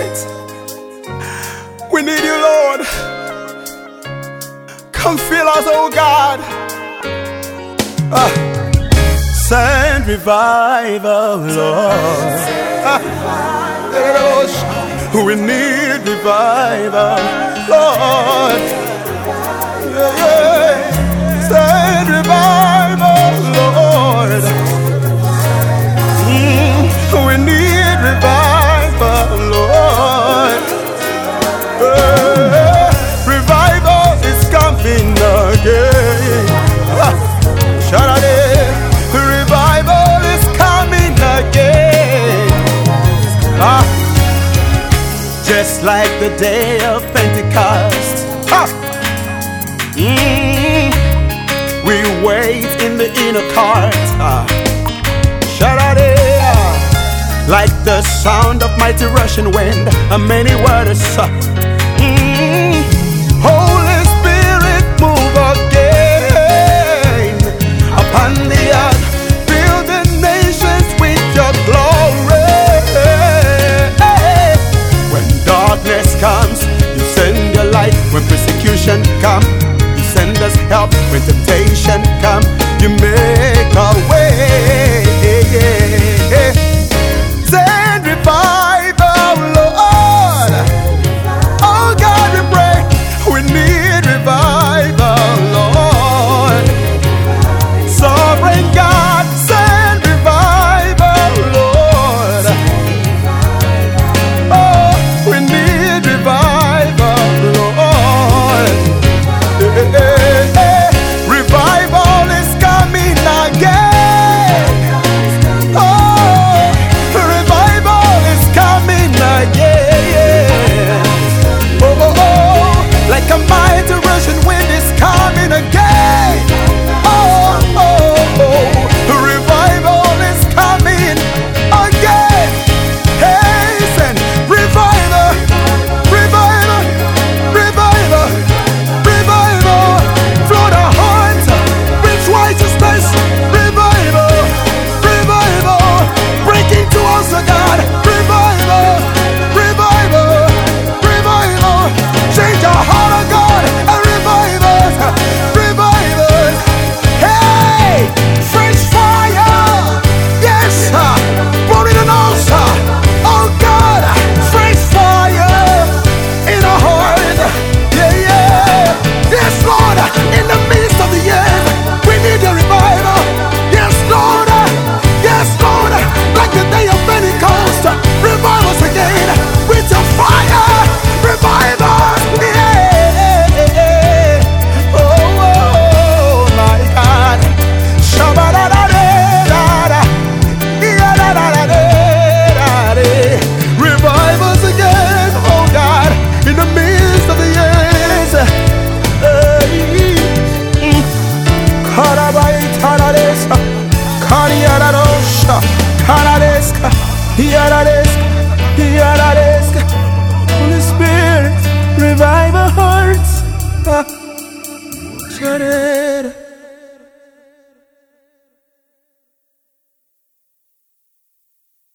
tonight. We need you, Lord. Come fill us, oh God. Uh, send revival, Lord. Uh, we need revival, Lord. Yeah, yeah. Send It's like the day of Pentecost. Ah! Mm. We wait in the inner court. Ah. Like the sound of mighty rushing wind, a many waters. Ah. chacarera